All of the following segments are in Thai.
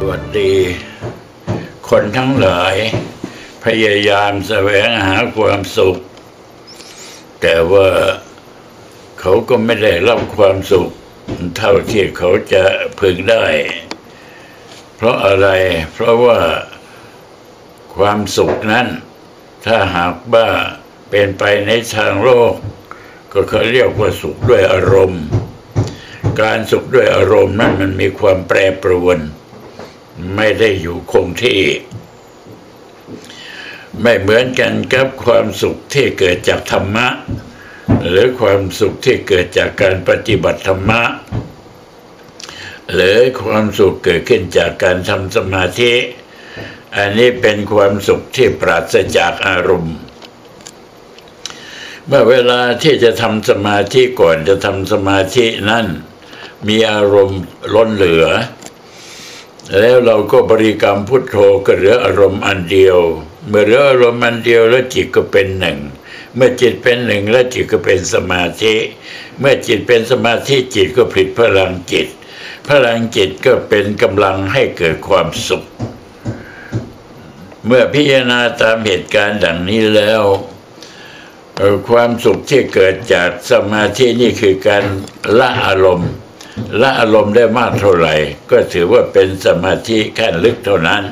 สวัสดี คนทั้งหลาย พยายามแสวงหาความสุข แต่ว่าเขาก็ไม่ได้รับความสุข เท่าที่เขาจะพึงได้ เพราะอะไรเพราะว่าความสุขนั้น ถ้าหากว่าเป็นไปในทางโลก ก็เขาเรียกว่าสุขด้วยอารมณ์ การสุขด้วยอารมณ์นั้นมันมีความแปรปรวน ไม่ได้อยู่คงที่ ไม่เหมือนกันกับความสุขที่เกิดจากธรรมะ หรือความสุขที่เกิดจากการปฏิบัติธรรมะ หรือความสุขเกิดขึ้นจากการทำสมาธิ อันนี้เป็นความสุขที่ปราศจากอารมณ์เมื่อเวลาที่จะทำสมาธิก่อนจะทำสมาธินั่น มีอารมณ์ล้นเหลือ แล้วเราก็บริกรรมพุทโธก็เหลืออารมณ์อันเดียว เมื่อเหลืออารมณ์อันเดียวแล้วจิตก็เป็นหนึ่ง เมื่อจิตเป็นหนึ่งแล้วจิตก็เป็นสมาธิ เมื่อจิตเป็นสมาธิจิตก็ผลิตพลังจิต พลังจิตก็เป็นกำลังให้เกิดความสุข เมื่อพิจารณาตามเหตุการณ์ดังนี้แล้วความสุขที่เกิดจากสมาธินี่คือการละอารมณ์ ละอารมณ์ได้มากเท่าไหร่ ก็ถือว่าเป็นสมาธิขั้นลึกเท่านั้น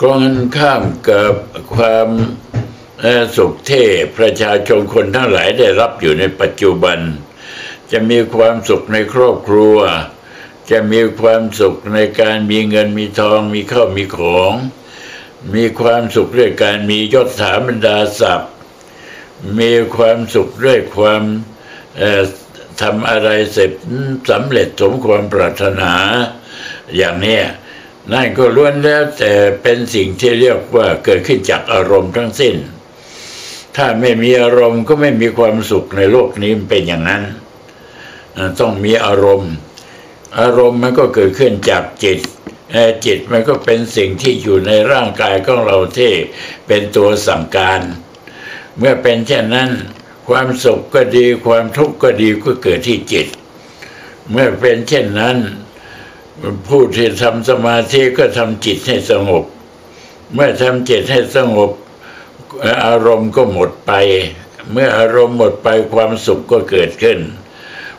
กรงกันข้ามกับความสุขเท่ประชาชนคนทั้งหลายได้รับอยู่ในปัจจุบัน จะมีความสุขในครอบครัว จะมีความสุขในการมีเงินมีทองมีข้าวมีของ มีความสุขด้วยการมียศถาบรรดาศักดิ์มีความสุขด้วยความ ทำอะไรเสร็จสำเร็จสมความปรารถนา อย่างนี้นั่นก็ล้วนแล้วแต่เป็นสิ่งที่เรียกว่าเกิดขึ้นจากอารมณ์ทั้งสิ้น ถ้าไม่มีอารมณ์ก็ไม่มีความสุขในโลกนี้มันเป็นอย่างนั้น ต้องมีอารมณ์ อารมณ์มันก็เกิดขึ้นจากจิตจิตมันก็เป็นสิ่งที่อยู่ในร่างกายของเราที่เป็นตัวสั่งการ เมื่อเป็นเช่นนั้น ความสุขก็ดีความทุกข์ก็ดีก็เกิดที่จิต เมื่อเป็นเช่นนั้น ผู้ที่ทำสมาธิก็ทำจิตให้สงบ เมื่อทำจิตให้สงบอารมณ์ก็หมดไป เมื่ออารมณ์หมดไปความสุขก็เกิดขึ้น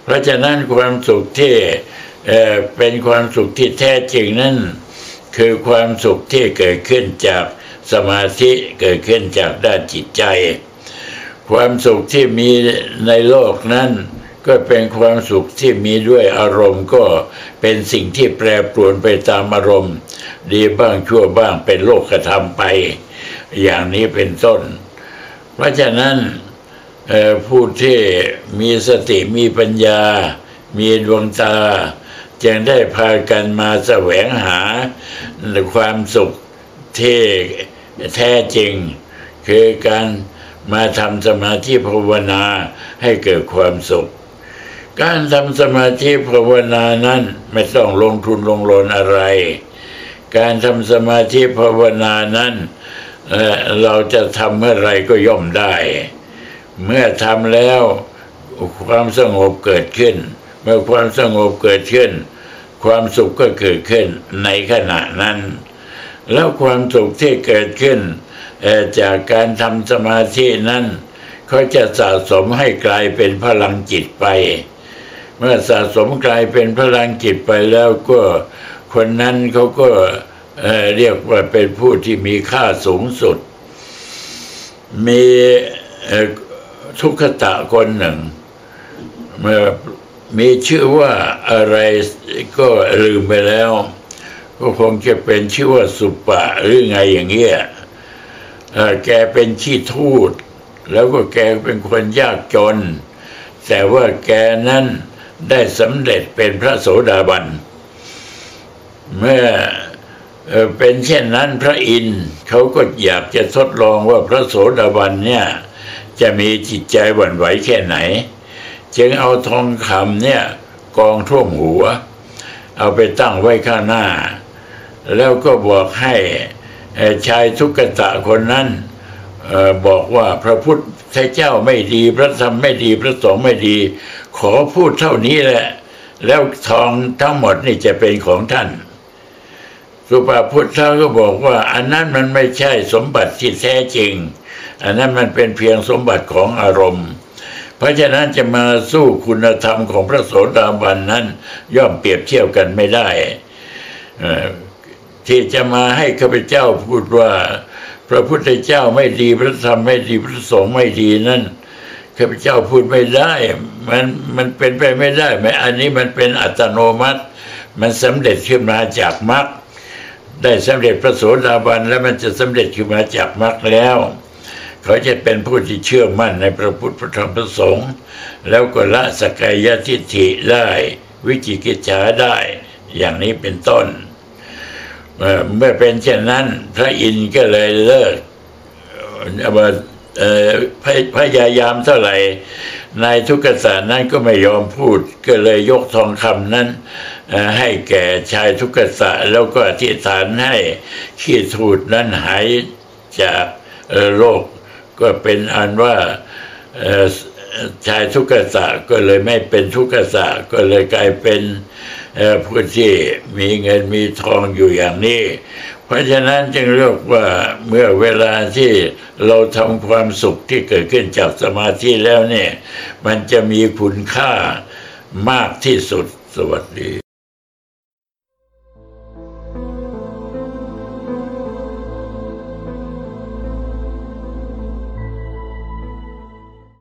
เพราะฉะนั้นความสุขที่เเป็นความสุขที่แท้จริงนั้นคือความสุขที่เกิดขึ้นจากสมาธิเกิดขึ้นจากด้านจิตใจ ความสุขที่มีในโลกนั้น ก็เป็นความสุขที่มีด้วยอารมณ์ก็เป็นสิ่งที่แปรปรวนไปตามอารมณ์ ดีบ้างชั่วบ้างเป็นโลกธรรมไป อย่างนี้เป็นต้น เพราะฉะนั้นผู้ที่มีสติมีปัญญา มีดวงตา จึงได้พากันมาแสวงหาความสุขที่แท้จริง คือการ มาทำสมาธิภาวนาให้เกิดความสุข การทำสมาธิภาวนานั้นไม่ต้องลงทุนลงรนอะไร การทำสมาธิภาวนานั้นเราจะทำเมื่อไรก็ย่อมได้ เมื่อทำแล้วความสงบเกิดขึ้น เมื่อความสงบเกิดขึ้น ความสุขก็เกิดขึ้นในขณะนั้น แล้วความสุขที่เกิดขึ้น จากการทำสมาธินั้นเขาจะสะสมให้กลายเป็นพลังจิตไป เมื่อสะสมกลายเป็นพลังจิตไปแล้วก็คนนั้นเขาก็เเรียกว่าเป็นผู้ที่มีค่าสูงสุด มีทุกขตะคนหนึ่งเมื่อมีชื่อว่าอะไรก็ลืมไปแล้ว ก็คงจะเป็นชื่อว่าสุปะหรือไงอย่างเงี้ย แกเป็นขี้ทูตแล้วก็แกเป็นคนยากจน แต่ว่าแกนั้นได้สำเร็จเป็นพระโสดาบัน เมื่อเป็นเช่นนั้นพระอินทร์เขาก็อยากจะทดลองว่าพระโสดาบันเนี่ยจะมีจิตใจหวั่นไหวแค่ไหน จึงเอาทองคำเนี่ยกองท่วมหัว เอาไปตั้งไว้ข้างหน้า แล้วก็บอกให้ ชายทุกตะคนนั้นบอกว่าพระพุทธเจ้าไม่ดี พระธรรมไม่ดีพระสงฆ์ไม่ดี ขอพูดเท่านี้แหละ แล้วทองทั้งหมดนี่จะเป็นของท่านครูบาพุทธะก็บอกว่า อันนั้นมันไม่ใช่สมบัติที่แท้จริง อันนั้นมันเป็นเพียงสมบัติของอารมณ์ เพราะฉะนั้นจะมาสู้คุณธรรมของพระโสดาบันนั้น ย่อมเปรียบเทียบกันไม่ได้เอ่อ ที่จะมาให้ข้าพเจ้าพูดว่า พระพุทธเจ้าไม่ดีพระธรรมไม่ดีพระสงฆ์ไม่ดีนั่นข้าพเจ้าพูดไม่ได้ มันมันเป็นไปไม่ได้ไหมอันนี้มันเป็นอัตโนมัติ มันสำเร็จขึ้นมาจากมรรคได้สำเร็จพระโสดาบันแล้วมันจะสำเร็จขึ้นมาจากมรรคแล้ว เขาจะเป็นผู้ที่เชื่อมั่นในพระพุทธพระธรรมพระสงฆ์แล้วก็ละสกายทิฏฐิได้ วิจิกิจฉาได้ อย่างนี้เป็นต้น เมื่อเป็นเช่นนั้น พระอินทร์ก็เลยเลิกเอ่อว่าพยายามเท่าไหร่นายทุกษานั้นก็ไม่ยอมพูด ก็เลยยกทองคำนั้นให้แก่ชายทุกษะแล้วก็อธิษฐานให้ขี้ทูดนั้นหายจากโรคก็เป็นอันว่าชายทุกขษะก็เลยไม่เป็นทุกขษะก็เลยกลายเป็น ผู้ที่มีเงินมีทองอยู่อย่างนี้ เพราะฉะนั้นจึงเรียกว่าเมื่อเวลาที่เราทำความสุขที่เกิดขึ้นจากสมาธิแล้วเนี่ย มันจะมีคุณค่ามากที่สุดสวัสดี